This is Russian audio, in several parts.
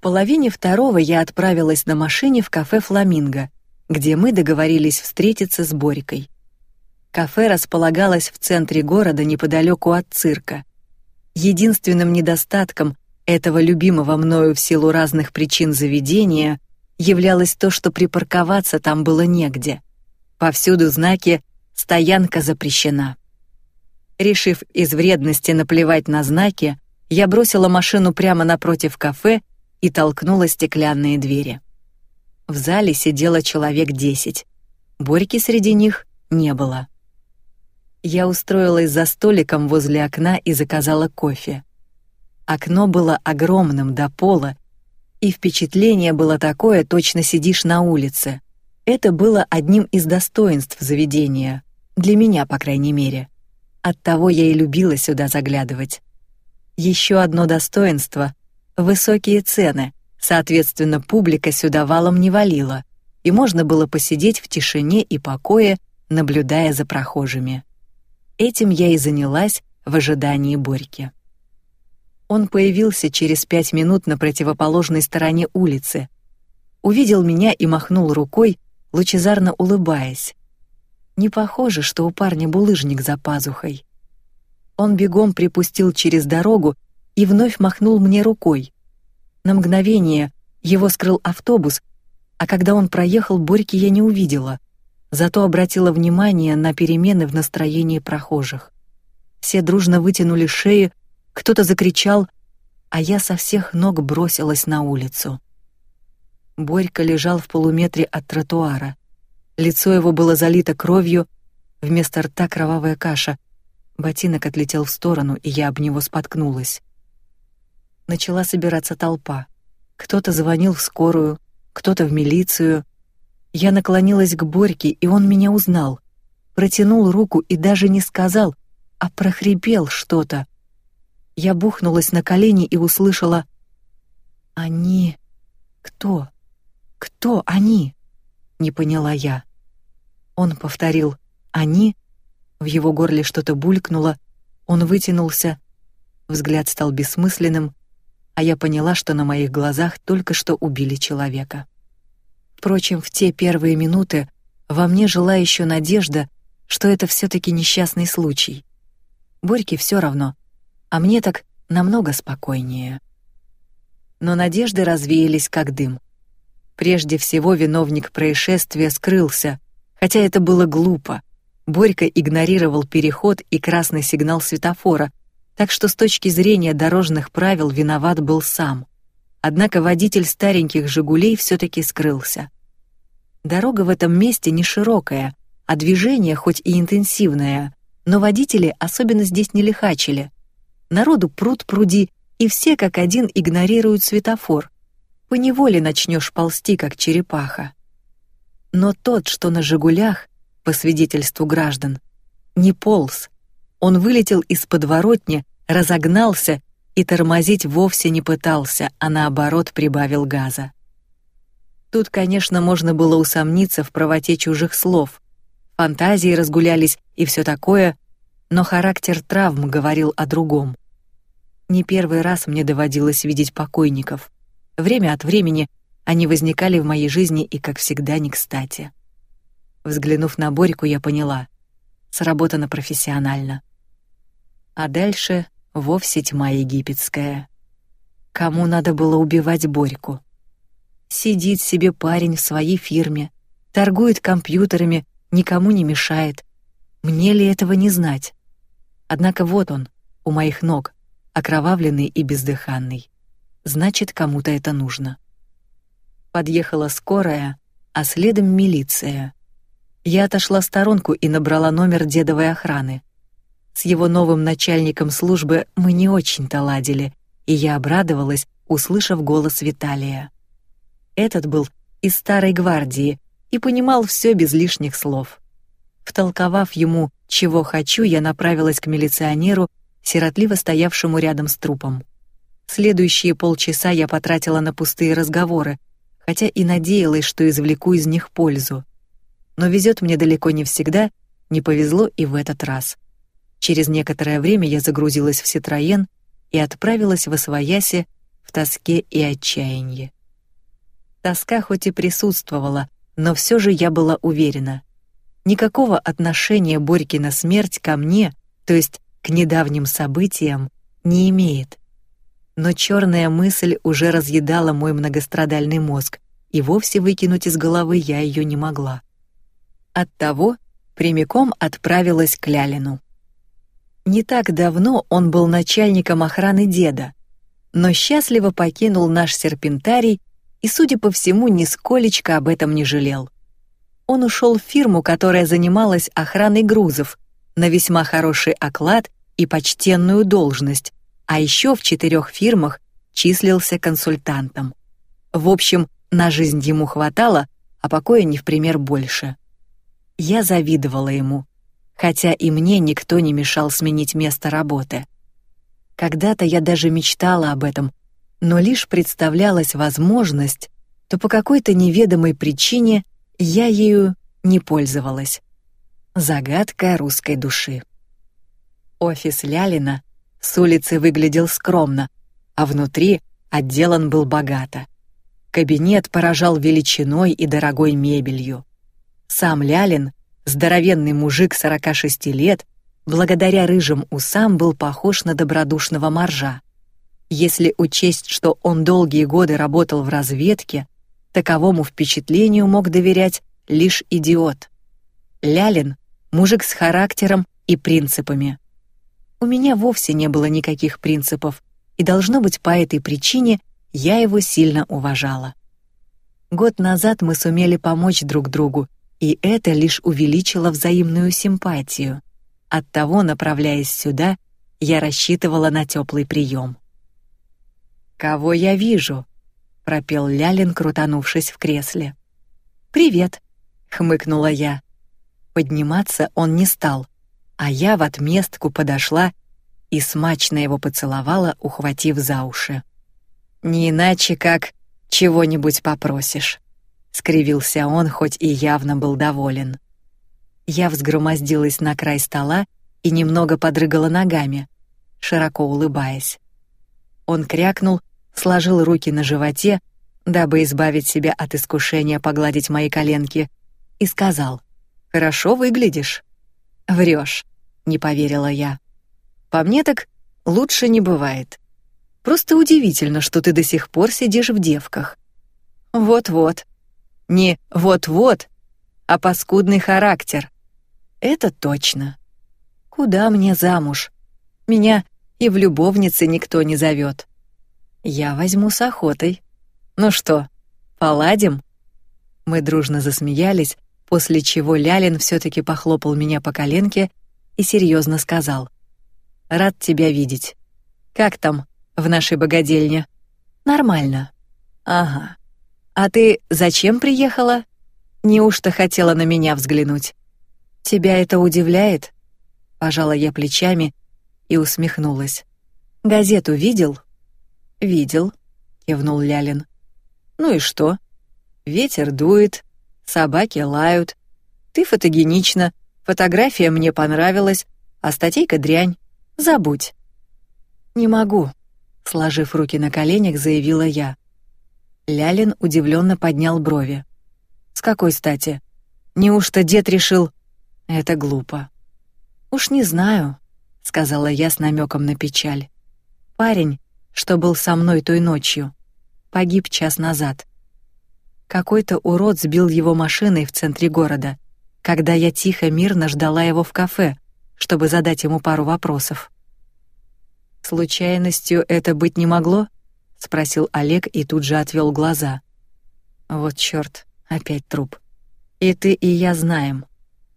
половине второго я отправилась на машине в кафе «Фламинго», где мы договорились встретиться с Борькой. Кафе располагалось в центре города неподалеку от цирка. Единственным недостатком этого любимого мною в силу разных причин заведения являлось то, что припарковаться там было негде. Повсюду знаки «Стоянка запрещена». Решив из вредности наплевать на знаки, я бросила машину прямо напротив кафе и толкнула стеклянные двери. В зале сидело человек десять. Борьки среди них не было. Я устроилась за столиком возле окна и заказала кофе. Окно было огромным до пола, и впечатление было такое, точно сидишь на улице. Это было одним из достоинств заведения, для меня, по крайней мере. Оттого я и любила сюда заглядывать. Еще одно достоинство — высокие цены, соответственно, публика сюда валом не валила, и можно было посидеть в тишине и покое, наблюдая за прохожими. Этим я и занялась в ожидании Борьки. Он появился через пять минут на противоположной стороне улицы. Увидел меня и махнул рукой, лучезарно улыбаясь. Не похоже, что у парня булыжник за пазухой. Он бегом припустил через дорогу и вновь махнул мне рукой. На мгновение его скрыл автобус, а когда он проехал, Борьки я не увидела — зато обратила внимание на перемены в настроении прохожих. Все дружно вытянули шеи, кто-то закричал, а я со всех ног бросилась на улицу. Борька лежал в полуметре от тротуара. Лицо его было залито кровью, вместо рта кровавая каша. Ботинок отлетел в сторону, и я об него споткнулась. Начала собираться толпа. Кто-то звонил в скорую, кто-то в милицию, я наклонилась к Борьке, и он меня узнал. Протянул руку и даже не сказал, а прохрипел что-то. Я бухнулась на колени и услышала «Они... кто? Кто они?» Не поняла я. Он повторил «они», в его горле что-то булькнуло, он вытянулся, взгляд стал бессмысленным, а я поняла, что на моих глазах только что убили человека. Впрочем, в те первые минуты во мне жила еще надежда, что это все-таки несчастный случай. Борьке все равно, а мне так намного спокойнее. Но надежды развеялись как дым. Прежде всего виновник происшествия скрылся, хотя это было глупо. Борька игнорировал переход и красный сигнал светофора, так что с точки зрения дорожных правил виноват был сам. Однако водитель стареньких «Жигулей» все-таки скрылся. Дорога в этом месте не широкая, а движение хоть и интенсивное, но водители особенно здесь не лихачили. Народу пруд пруди, и все как один игнорируют светофор. По неволе начнешь ползти, как черепаха. Но тот, что на «Жигулях», по свидетельству граждан, не полз. Он вылетел из подворотни, разогнался и тормозить вовсе не пытался, а наоборот прибавил газа. Тут, конечно, можно было усомниться в правоте чужих слов. Фантазии разгулялись и все такое, но характер травм говорил о другом. Не первый раз мне доводилось видеть покойников. Время от времени они возникали в моей жизни и, как всегда, не кстати. Взглянув на Борьку, я поняла — сработано профессионально. А дальше вовсе тьма египетская. Кому надо было убивать Борьку? Сидит себе парень в своей фирме, торгует компьютерами, никому не мешает. Мне ли этого не знать? Однако вот он, у моих ног, окровавленный и бездыханный. Значит, кому-то это нужно. Подъехала скорая, а следом милиция. Я отошла в сторонку и набрала номер дедовой охраны. С его новым начальником службы мы не очень-то ладили, и я обрадовалась, услышав голос Виталия. Этот был из старой гвардии и понимал все без лишних слов. Втолковав ему, чего хочу, я направилась к милиционеру, сиротливо стоявшему рядом с трупом. Следующие полчаса я потратила на пустые разговоры, хотя и надеялась, что извлеку из них пользу. Но везет мне далеко не всегда, не повезло и в этот раз. Через некоторое время я загрузилась в Ситроен и отправилась в Освояси в тоске и отчаянии. Тоска хоть и присутствовала, но все же я была уверена. Никакого отношения Борькина смерть ко мне, то есть к недавним событиям, не имеет. Но черная мысль уже разъедала мой многострадальный мозг, и вовсе выкинуть из головы я ее не могла. Оттого прямиком отправилась к Лялину. Не так давно он был начальником охраны деда, но счастливо покинул наш серпентарий и, судя по всему, нисколечко об этом не жалел. Он ушел в фирму, которая занималась охраной грузов, на весьма хороший оклад и почтенную должность, а еще в четырех фирмах числился консультантом. В общем, на жизнь ему хватало, а покоя не в пример больше. Я завидовала ему, хотя и мне никто не мешал сменить место работы. Когда-то я даже мечтала об этом, но лишь представлялась возможность, то по какой-то неведомой причине я ею не пользовалась. Загадка русской души. Офис Лялина с улицы выглядел скромно, а внутри отделан был богато. Кабинет поражал величиной и дорогой мебелью. Сам Лялин, здоровенный мужик 46 лет, благодаря рыжим усам был похож на добродушного моржа. Если учесть, что он долгие годы работал в разведке, таковому впечатлению мог доверять лишь идиот. Лялин — мужик с характером и принципами. У меня вовсе не было никаких принципов, и должно быть по этой причине я его сильно уважала. Год назад мы сумели помочь друг другу, и это лишь увеличило взаимную симпатию. Оттого, направляясь сюда, я рассчитывала на теплый прием. Кого я вижу? пропел Лялин, крутанувшись в кресле. Привет, хмыкнула я. Подниматься он не стал, а я в отместку подошла и смачно его поцеловала, ухватив за уши. Не иначе как чего-нибудь попросишь, скривился он, хоть и явно был доволен. Я взгромоздилась на край стола и немного подрыгала ногами, широко улыбаясь. Он крякнул сложил руки на животе, дабы избавить себя от искушения погладить мои коленки, и сказал: "Хорошо выглядишь". Врешь, не поверила я. По мне так лучше не бывает. Просто удивительно, что ты до сих пор сидишь в девках. Вот-вот. Не вот-вот, а паскудный характер. Это точно. Куда мне замуж? Меня и в любовнице никто не зовет. Я возьму с охотой. Ну что, поладим? Мы дружно засмеялись, после чего Лялин все-таки похлопал меня по коленке и серьезно сказал: "Рад тебя видеть. Как там в нашей богадельне? Нормально. Ага. А ты зачем приехала? Неужто хотела на меня взглянуть? Тебя это удивляет?" Пожала я плечами и усмехнулась. Газету видел? Видел, кивнул Лялин. Ну и что? Ветер дует, собаки лают. Ты фотогенична, фотография мне понравилась, а статейка дрянь. Забудь. Не могу, сложив руки на коленях, заявила я. Лялин удивленно поднял брови. С какой стати? Неужто дед решил? Это глупо. Уж не знаю, сказала я с намеком на печаль. Парень, что был со мной той ночью. Погиб час назад. Какой-то урод сбил его машиной в центре города, когда я тихо мирно ждала его в кафе, чтобы задать ему пару вопросов. Случайностью это быть не могло? Спросил Олег и тут же отвел глаза. Вот чёрт, опять труп. И ты и я знаем.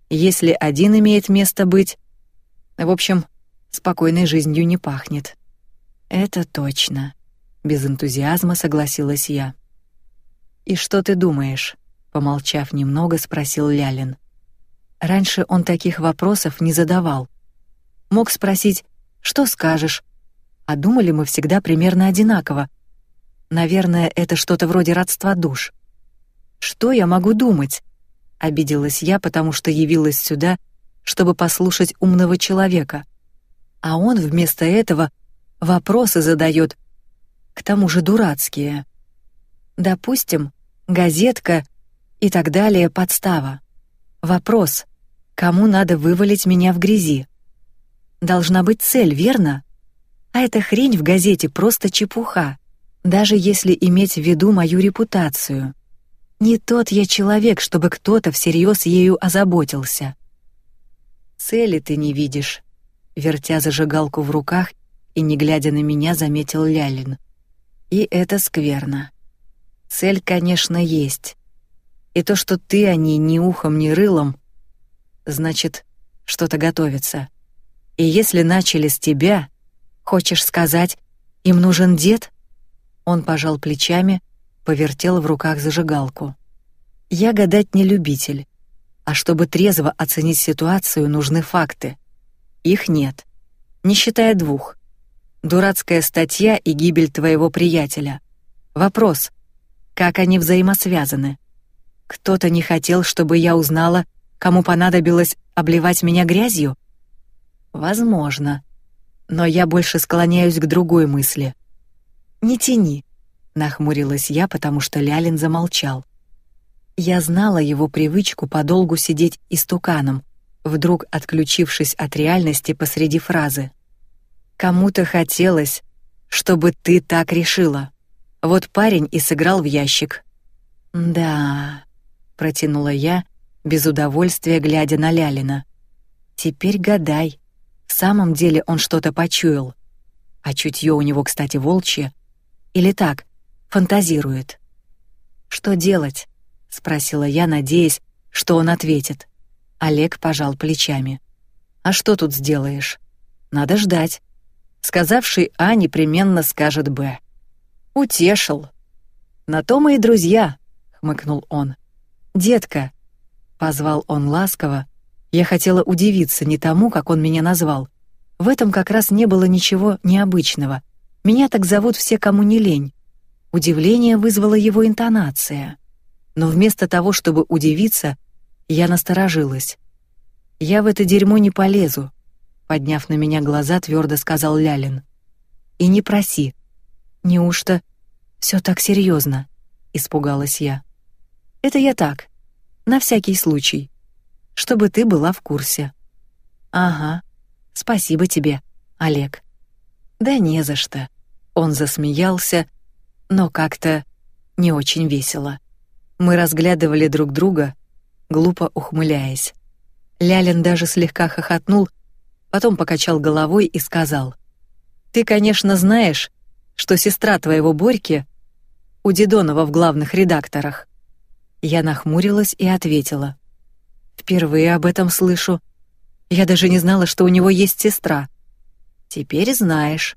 Если один имеет место быть, в общем, спокойной жизнью не пахнет. Это точно, без энтузиазма согласилась я. И что ты думаешь? помолчав немного, спросил Лялин. Раньше он таких вопросов не задавал. Мог спросить: "Что скажешь?" А думали мы всегда примерно одинаково. Наверное, это что-то вроде родства душ. Что я могу думать? Обиделась я, потому что явилась сюда, чтобы послушать умного человека. А он вместо этого вопросы задает. к тому же дурацкие. Допустим, газетка и так далее подстава. Вопрос: кому надо вывалить меня в грязи? Должна быть цель, верно? А эта хрень в газете просто чепуха, даже если иметь в виду мою репутацию. Не тот я человек, чтобы кто-то всерьез ею озаботился. Цели ты не видишь, вертя зажигалку в руках и не глядя на меня, заметил Лялин. И это скверно. Цель, конечно, есть. И то, что ты о ней ни ухом, ни рылом, значит, что-то готовится. И если начали с тебя, хочешь сказать, им нужен дед? Он пожал плечами, повертел в руках зажигалку. Я гадать не любитель, а чтобы трезво оценить ситуацию, нужны факты. Их нет, не считая двух. Дурацкая статья и гибель твоего приятеля. Вопрос: как они взаимосвязаны? Кто-то не хотел, чтобы я узнала, кому понадобилось обливать меня грязью? Возможно, но я больше склоняюсь к другой мысли. Не тяни, нахмурилась я, потому что Лялин замолчал. Я знала его привычку подолгу сидеть истуканом, вдруг отключившись от реальности посреди фразы. Кому-то хотелось, чтобы ты так решила. Вот парень и сыграл в ящик. Да, протянула я, без удовольствия глядя на Лялина. Теперь гадай, в самом деле он что-то почуял. А чутье у него, кстати, волчье, или так, фантазирует. Что делать? спросила я, надеясь, что он ответит. Олег пожал плечами. А что тут сделаешь? Надо ждать. Сказавший А непременно скажет Б. Утешил. На то мы и друзья, хмыкнул он. Детка, позвал он ласково. Я хотела удивиться не тому, как он меня назвал. В этом как раз не было ничего необычного. Меня так зовут все, кому не лень. Удивление вызвала его интонация. Но вместо того, чтобы удивиться, я насторожилась. Я в это дерьмо не полезу, подняв на меня глаза, твердо сказал Лялин. И не проси. Неужто все так серьезно? испугалась я. Это я так, на всякий случай, чтобы ты была в курсе. Ага. Спасибо тебе, Олег. Да не за что. Он засмеялся, но как-то не очень весело. Мы разглядывали друг друга, глупо ухмыляясь. Лялин даже слегка хохотнул, потом покачал головой и сказал: "Ты, конечно, знаешь, что сестра твоего Борьки у Дедонова в главных редакторах". Я нахмурилась и ответила: "Впервые об этом слышу. Я даже не знала, что у него есть сестра". "Теперь знаешь".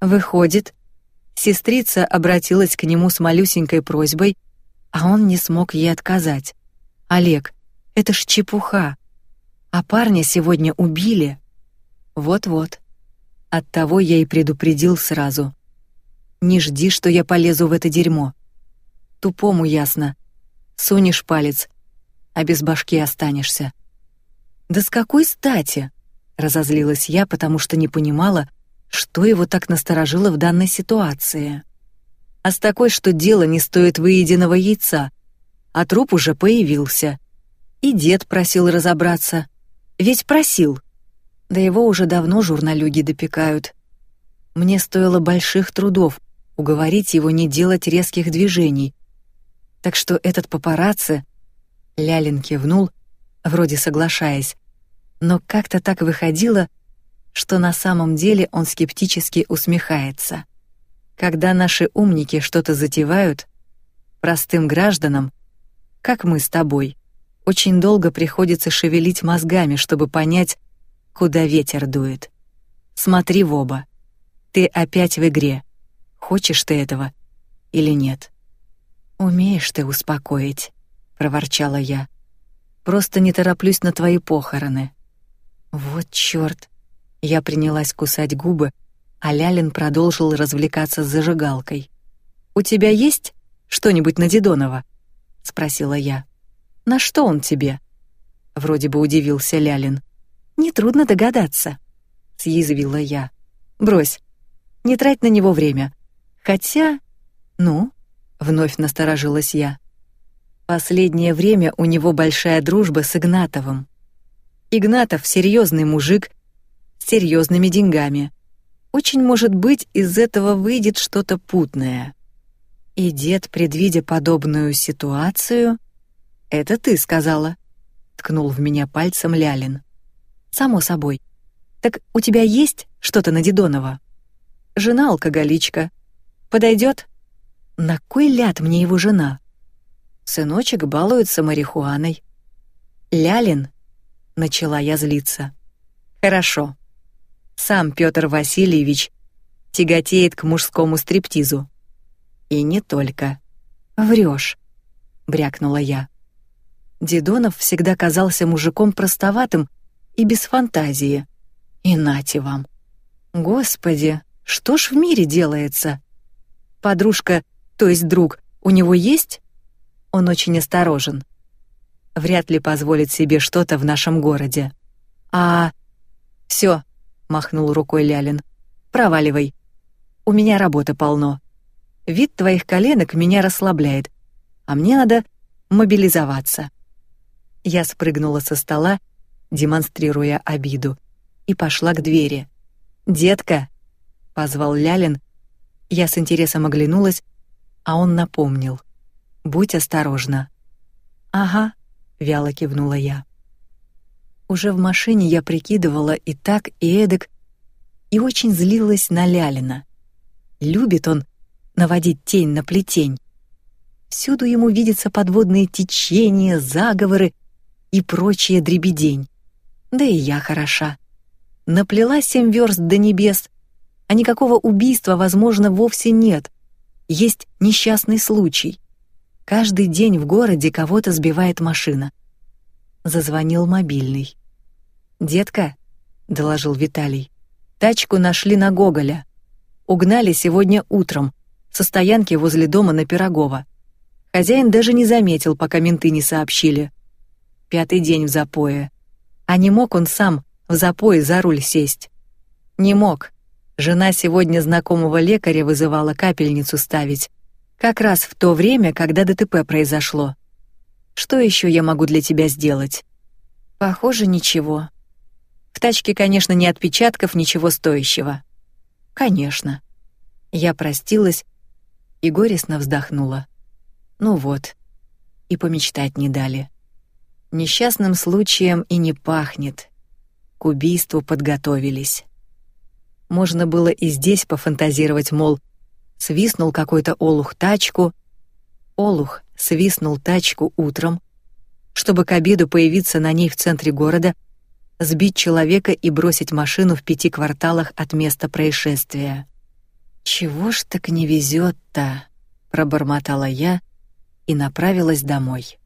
Выходит, сестрица обратилась к нему с малюсенькой просьбой, а он не смог ей отказать. Олег, это ж чепуха. А парня сегодня убили. Вот-вот. Оттого я и предупредил сразу. Не жди, что я полезу в это дерьмо. Тупому ясно. Сунешь палец, а без башки останешься. Да с какой стати? Разозлилась я, потому что не понимала, что его так насторожило в данной ситуации? А с такой, что дело не стоит выеденного яйца, а труп уже появился. И дед просил разобраться. Ведь просил. Да его уже давно журналюги допекают. Мне стоило больших трудов уговорить его не делать резких движений. Так что этот папарацци... Лялин кивнул, вроде соглашаясь, но как-то так выходило, что на самом деле он скептически усмехается. Когда наши умники что-то затевают, простым гражданам, как мы с тобой, очень долго приходится шевелить мозгами, чтобы понять, куда ветер дует. Смотри в оба. Ты опять в игре. Хочешь ты этого или нет? Умеешь ты успокоить, проворчала я. Просто не тороплюсь на твои похороны. Вот чёрт. Я принялась кусать губы, а Лялин продолжил развлекаться с зажигалкой. У тебя есть что-нибудь на Дедонова? спросила я. На что он тебе? Вроде бы удивился Лялин. Не трудно догадаться, съязвила я. Брось, не трать на него время. Хотя, ну, вновь насторожилась я. Последнее время у него большая дружба с Игнатовым. Игнатов серьезный мужик с серьезными деньгами. Очень может быть, из этого выйдет что-то путное. И дед, предвидя подобную ситуацию, это ты сказала, ткнул в меня пальцем Лялин. Само собой. Так у тебя есть что-то на Дедонова? Жена алкоголичка. Подойдет? На кой ляд мне его жена? Сыночек балуется марихуаной. Лялин, начала я злиться. Хорошо. Сам Петр Васильевич тяготеет к мужскому стриптизу. И не только. Врешь, брякнула я. Дедонов всегда казался мужиком простоватым и без фантазии. И нате вам. Господи, что ж в мире делается? Подружка, то есть друг, у него есть? Он очень осторожен. Вряд ли позволит себе что-то в нашем городе. А все, махнул рукой Лялин. Проваливай. У меня работы полно. Вид твоих коленок меня расслабляет, а мне надо мобилизоваться. Я спрыгнула со стола, демонстрируя обиду, и пошла к двери. Детка, позвал Лялин. Я с интересом оглянулась, а он напомнил: будь осторожна. Ага, вяло кивнула я. Уже в машине я прикидывала и так, и эдак, и очень злилась на Лялина. Любит он наводить тень на плетень. Всюду ему видятся подводные течения, заговоры и прочая дребедень. Да и я хороша. Наплела семь верст до небес, а никакого убийства, возможно, вовсе нет. Есть несчастный случай. Каждый день в городе кого-то сбивает машина. Зазвонил мобильный. «Детка», — доложил Виталий, — «тачку нашли на Гоголя. Угнали сегодня утром, со стоянки возле дома на Пирогова. Хозяин даже не заметил, пока менты не сообщили пятый день в запое. А не мог он сам в запое за руль сесть. Не мог. Жена сегодня знакомого лекаря вызывала капельницу ставить. Как раз в то время, когда ДТП произошло. Что еще я могу для тебя сделать? Похоже, ничего. В тачке, конечно, не отпечатков ничего стоящего. Конечно. Я простилась и горестно вздохнула. Ну вот. И помечтать не дали. Несчастным случаем и не пахнет. К убийству подготовились. Можно было и здесь пофантазировать, мол, свистнул какой-то олух тачку, олух свистнул тачку утром, чтобы к обеду появиться на ней в центре города, сбить человека и бросить машину в пяти кварталах от места происшествия. Чего ж так не везет-то? пробормотала я и направилась домой.